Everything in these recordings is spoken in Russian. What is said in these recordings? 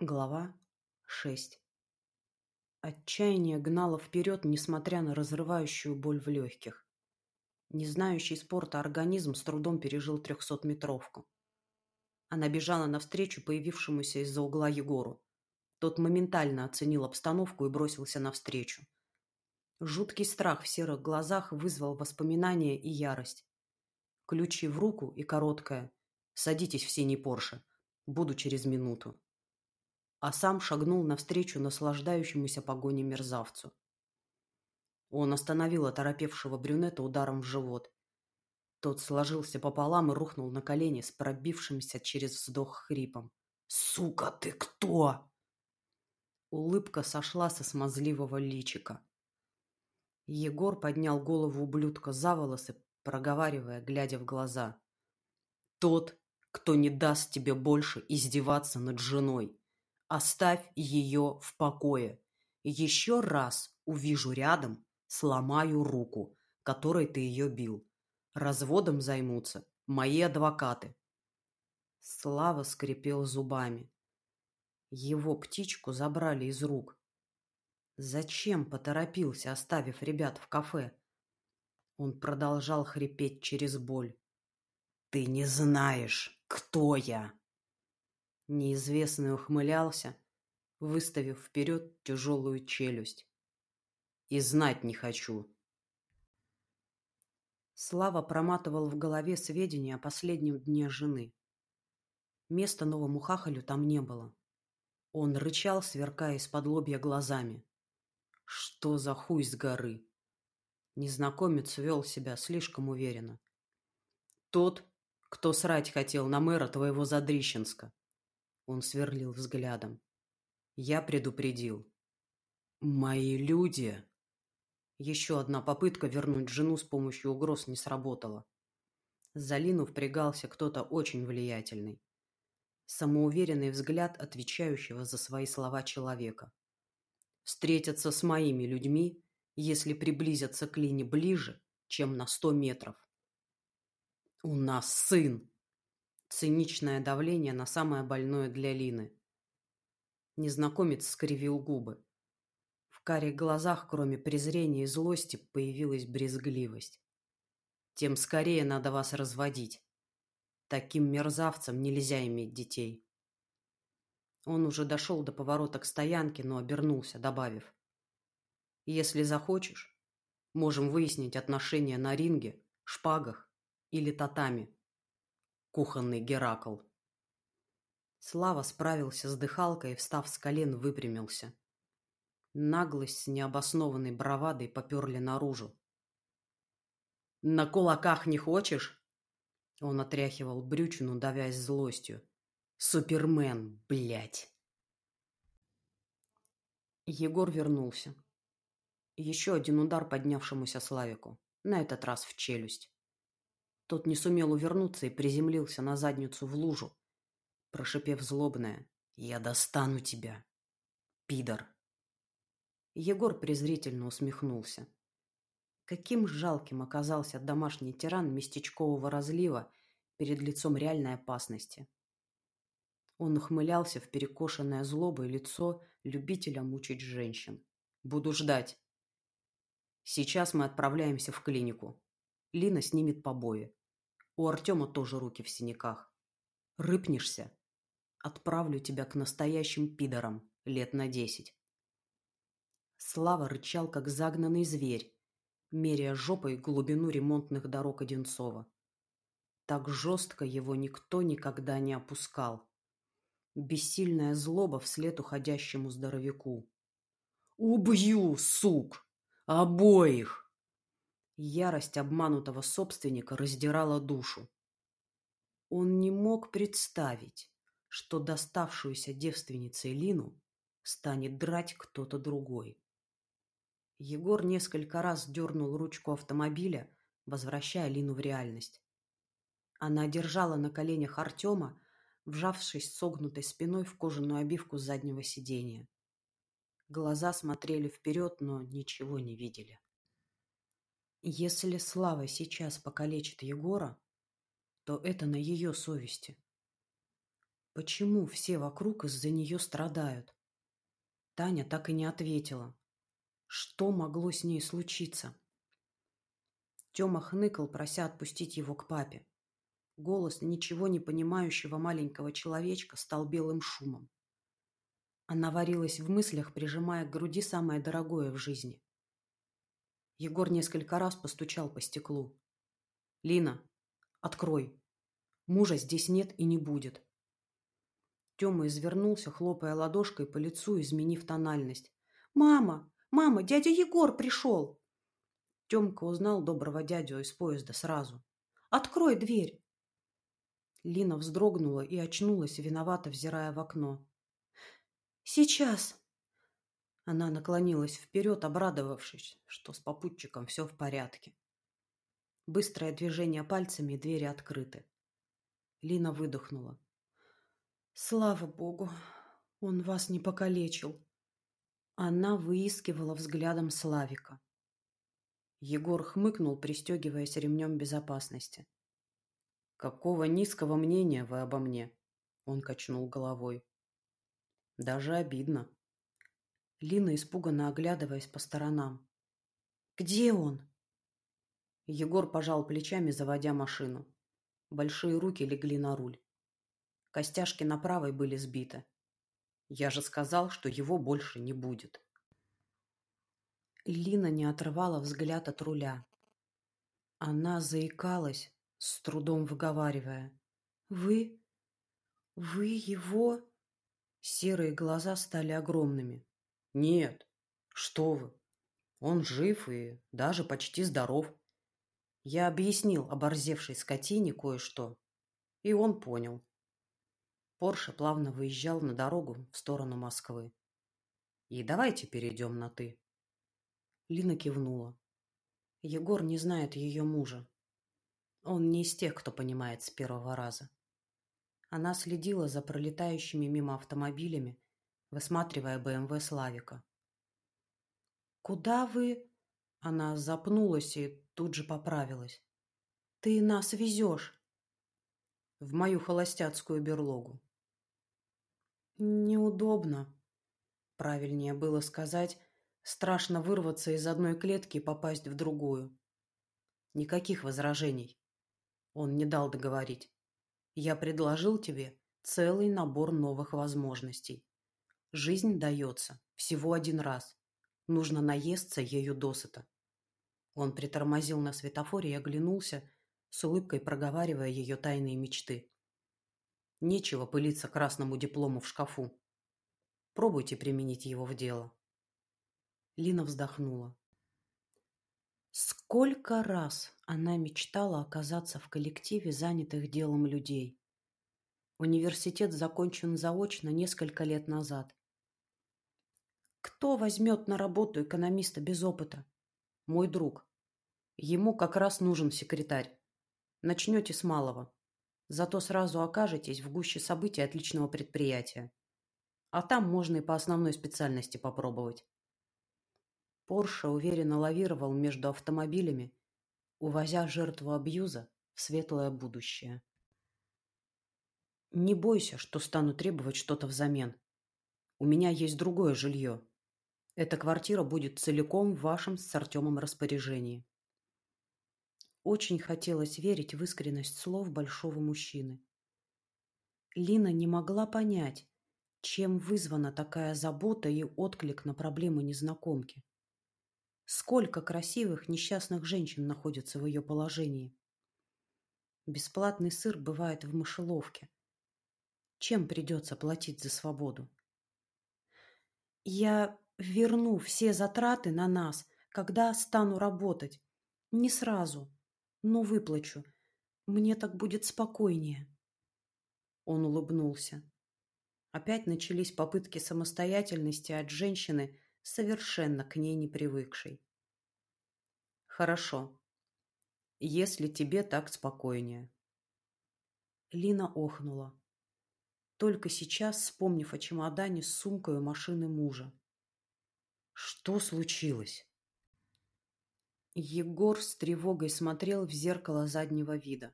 Глава 6 Отчаяние гнало вперед, несмотря на разрывающую боль в легких. Не знающий спорта организм с трудом пережил трехсотметровку. Она бежала навстречу появившемуся из-за угла Егору. Тот моментально оценил обстановку и бросился навстречу. Жуткий страх в серых глазах вызвал воспоминания и ярость. Ключи в руку и короткое «Садитесь в синий Порше. Буду через минуту» а сам шагнул навстречу наслаждающемуся погоней мерзавцу. Он остановил оторопевшего брюнета ударом в живот. Тот сложился пополам и рухнул на колени с пробившимся через вздох хрипом. «Сука, ты кто?» Улыбка сошла со смазливого личика. Егор поднял голову ублюдка за волосы, проговаривая, глядя в глаза. «Тот, кто не даст тебе больше издеваться над женой. Оставь ее в покое. Еще раз увижу рядом, сломаю руку, которой ты ее бил. Разводом займутся мои адвокаты. Слава скрипел зубами. Его птичку забрали из рук. Зачем поторопился, оставив ребят в кафе? Он продолжал хрипеть через боль. «Ты не знаешь, кто я!» Неизвестный ухмылялся, выставив вперед тяжелую челюсть. «И знать не хочу». Слава проматывал в голове сведения о последнем дне жены. Места новому хахалю там не было. Он рычал, сверкая из-под лобья глазами. «Что за хуй с горы?» Незнакомец вел себя слишком уверенно. «Тот, кто срать хотел на мэра твоего Задрищенска. Он сверлил взглядом. Я предупредил. «Мои люди!» Еще одна попытка вернуть жену с помощью угроз не сработала. За Лину впрягался кто-то очень влиятельный. Самоуверенный взгляд отвечающего за свои слова человека. Встретятся с моими людьми, если приблизятся к Лине ближе, чем на сто метров. «У нас сын!» Циничное давление на самое больное для Лины. Незнакомец скривил губы. В карих глазах, кроме презрения и злости, появилась брезгливость. Тем скорее надо вас разводить. Таким мерзавцам нельзя иметь детей. Он уже дошел до поворота к стоянке, но обернулся, добавив. Если захочешь, можем выяснить отношения на ринге, шпагах или татами кухонный Геракл. Слава справился с дыхалкой и, встав с колен, выпрямился. Наглость с необоснованной бравадой поперли наружу. «На кулаках не хочешь?» Он отряхивал брючину, давясь злостью. «Супермен, блядь!» Егор вернулся. Еще один удар поднявшемуся Славику, на этот раз в челюсть. Тот не сумел увернуться и приземлился на задницу в лужу, прошипев злобное «Я достану тебя, пидор!» Егор презрительно усмехнулся. Каким жалким оказался домашний тиран местечкового разлива перед лицом реальной опасности. Он ухмылялся в перекошенное злобой лицо любителя мучить женщин. «Буду ждать. Сейчас мы отправляемся в клинику. Лина снимет побои. У Артема тоже руки в синяках. Рыпнешься? Отправлю тебя к настоящим пидорам лет на десять. Слава рычал, как загнанный зверь, меряя жопой глубину ремонтных дорог Одинцова. Так жестко его никто никогда не опускал. Бессильная злоба вслед уходящему здоровяку. «Убью, сук! Обоих!» Ярость обманутого собственника раздирала душу. Он не мог представить, что доставшуюся девственницей Лину станет драть кто-то другой. Егор несколько раз дернул ручку автомобиля, возвращая Лину в реальность. Она держала на коленях Артема, вжавшись согнутой спиной в кожаную обивку заднего сиденья. Глаза смотрели вперед, но ничего не видели. Если Слава сейчас покалечит Егора, то это на ее совести. Почему все вокруг из-за нее страдают? Таня так и не ответила. Что могло с ней случиться? Тёма хныкал, прося отпустить его к папе. Голос ничего не понимающего маленького человечка стал белым шумом. Она варилась в мыслях, прижимая к груди самое дорогое в жизни. Егор несколько раз постучал по стеклу. «Лина, открой. Мужа здесь нет и не будет». Тёма извернулся, хлопая ладошкой по лицу, изменив тональность. «Мама! Мама! Дядя Егор пришел!» Тёмка узнал доброго дядю из поезда сразу. «Открой дверь!» Лина вздрогнула и очнулась, виновато взирая в окно. «Сейчас!» Она наклонилась вперед, обрадовавшись, что с попутчиком все в порядке. Быстрое движение пальцами, и двери открыты. Лина выдохнула. «Слава Богу, он вас не покалечил!» Она выискивала взглядом Славика. Егор хмыкнул, пристегиваясь ремнем безопасности. «Какого низкого мнения вы обо мне?» Он качнул головой. «Даже обидно». Лина испуганно оглядываясь по сторонам. «Где он?» Егор пожал плечами, заводя машину. Большие руки легли на руль. Костяшки на правой были сбиты. Я же сказал, что его больше не будет. Лина не отрывала взгляд от руля. Она заикалась, с трудом выговаривая. «Вы? Вы его?» Серые глаза стали огромными. «Нет, что вы! Он жив и даже почти здоров. Я объяснил оборзевшей скотине кое-что, и он понял. Порше плавно выезжал на дорогу в сторону Москвы. «И давайте перейдем на «ты». Лина кивнула. Егор не знает ее мужа. Он не из тех, кто понимает с первого раза. Она следила за пролетающими мимо автомобилями, высматривая БМВ Славика. «Куда вы...» Она запнулась и тут же поправилась. «Ты нас везешь!» «В мою холостяцкую берлогу». «Неудобно», правильнее было сказать, Страшно вырваться из одной клетки и попасть в другую. Никаких возражений. Он не дал договорить. Я предложил тебе целый набор новых возможностей. Жизнь дается всего один раз. Нужно наесться ею досыта. Он притормозил на светофоре и оглянулся, с улыбкой проговаривая ее тайные мечты. Нечего пылиться красному диплому в шкафу. Пробуйте применить его в дело. Лина вздохнула. Сколько раз она мечтала оказаться в коллективе занятых делом людей. Университет закончен заочно несколько лет назад. Кто возьмет на работу экономиста без опыта? Мой друг. Ему как раз нужен секретарь. Начнете с малого. Зато сразу окажетесь в гуще событий отличного предприятия. А там можно и по основной специальности попробовать. Порше уверенно лавировал между автомобилями, увозя жертву абьюза в светлое будущее. Не бойся, что стану требовать что-то взамен. У меня есть другое жилье. Эта квартира будет целиком в вашем с Артемом распоряжении. Очень хотелось верить в искренность слов большого мужчины. Лина не могла понять, чем вызвана такая забота и отклик на проблему незнакомки. Сколько красивых несчастных женщин находится в ее положении. Бесплатный сыр бывает в мышеловке. Чем придется платить за свободу? Я верну все затраты на нас, когда стану работать. Не сразу, но выплачу. Мне так будет спокойнее. Он улыбнулся. Опять начались попытки самостоятельности от женщины, совершенно к ней не привыкшей. Хорошо. Если тебе так спокойнее. Лина охнула. Только сейчас, вспомнив о чемодане с сумкой у машины мужа. Что случилось? Егор с тревогой смотрел в зеркало заднего вида.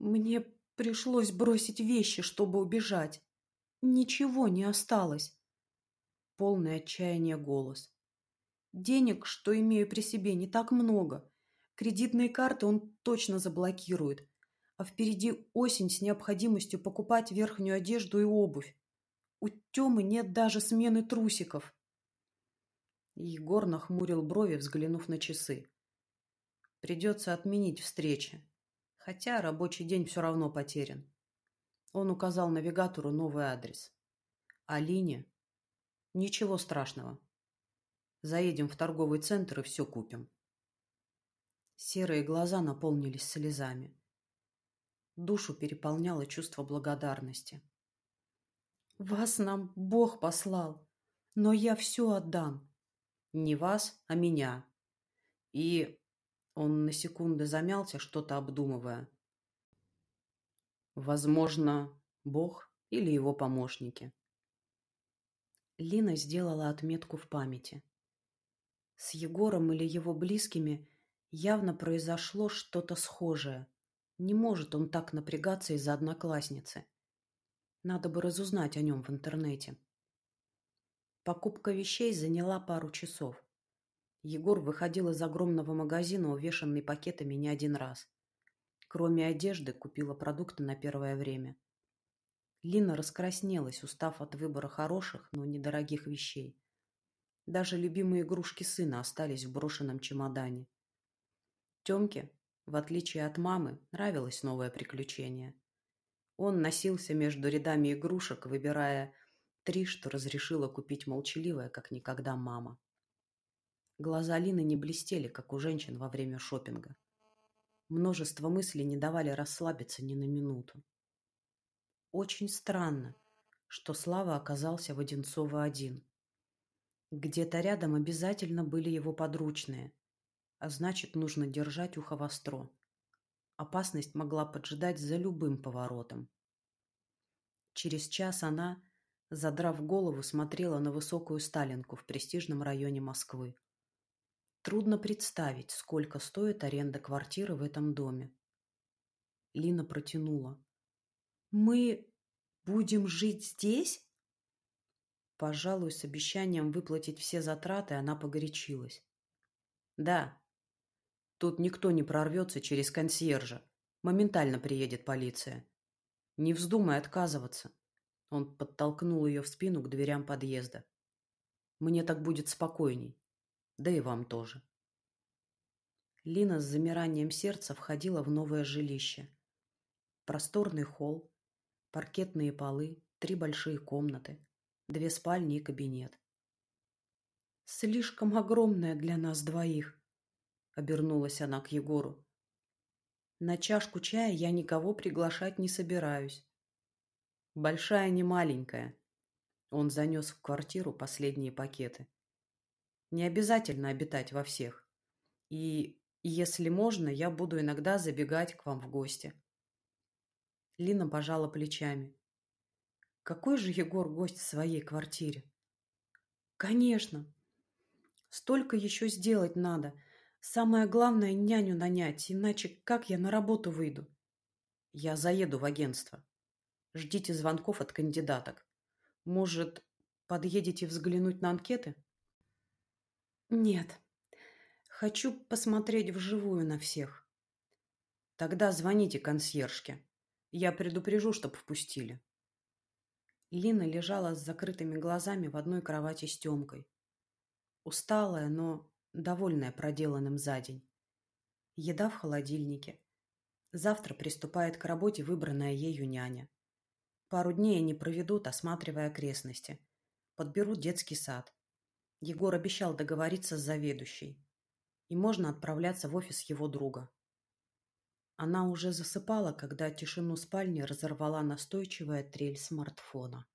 Мне Пришлось бросить вещи, чтобы убежать. Ничего не осталось. Полное отчаяние голос. Денег, что имею при себе, не так много. Кредитные карты он точно заблокирует. А впереди осень с необходимостью покупать верхнюю одежду и обувь. У Тёмы нет даже смены трусиков. Егор нахмурил брови, взглянув на часы. Придется отменить встречи. Хотя рабочий день все равно потерян. Он указал навигатору новый адрес. Алине? Ничего страшного. Заедем в торговый центр и все купим. Серые глаза наполнились слезами. Душу переполняло чувство благодарности. «Вас нам Бог послал, но я все отдам». «Не вас, а меня». И он на секунду замялся, что-то обдумывая. Возможно, Бог или его помощники. Лина сделала отметку в памяти. С Егором или его близкими явно произошло что-то схожее. Не может он так напрягаться из-за одноклассницы. Надо бы разузнать о нем в интернете. Покупка вещей заняла пару часов. Егор выходил из огромного магазина, увешанный пакетами не один раз. Кроме одежды, купила продукты на первое время. Лина раскраснелась, устав от выбора хороших, но недорогих вещей. Даже любимые игрушки сына остались в брошенном чемодане. Тёмке, в отличие от мамы, нравилось новое приключение. Он носился между рядами игрушек, выбирая три, что разрешила купить молчаливая, как никогда мама. Глаза Лины не блестели, как у женщин во время шопинга. Множество мыслей не давали расслабиться ни на минуту. Очень странно, что Слава оказался в Одинцово один. Где-то рядом обязательно были его подручные, а значит, нужно держать ухо востро. Опасность могла поджидать за любым поворотом. Через час она, задрав голову, смотрела на высокую Сталинку в престижном районе Москвы. Трудно представить, сколько стоит аренда квартиры в этом доме. Лина протянула. «Мы будем жить здесь?» Пожалуй, с обещанием выплатить все затраты она погорячилась. «Да. Тут никто не прорвется через консьержа. Моментально приедет полиция. Не вздумай отказываться». Он подтолкнул ее в спину к дверям подъезда. «Мне так будет спокойней. Да и вам тоже. Лина с замиранием сердца входила в новое жилище. Просторный холл, паркетные полы, три большие комнаты, две спальни и кабинет. «Слишком огромная для нас двоих», — обернулась она к Егору. «На чашку чая я никого приглашать не собираюсь. Большая не маленькая». Он занес в квартиру последние пакеты. Не обязательно обитать во всех. И, если можно, я буду иногда забегать к вам в гости. Лина пожала плечами. Какой же Егор гость в своей квартире? Конечно. Столько еще сделать надо. Самое главное няню нанять, иначе как я на работу выйду? Я заеду в агентство. Ждите звонков от кандидаток. Может, подъедете взглянуть на анкеты? Нет. Хочу посмотреть вживую на всех. Тогда звоните консьержке. Я предупрежу, чтоб впустили. Лина лежала с закрытыми глазами в одной кровати с Тёмкой. Усталая, но довольная проделанным за день. Еда в холодильнике. Завтра приступает к работе выбранная ею няня. Пару дней они проведут, осматривая окрестности. Подберут детский сад. Егор обещал договориться с заведующей. И можно отправляться в офис его друга. Она уже засыпала, когда тишину спальни разорвала настойчивая трель смартфона.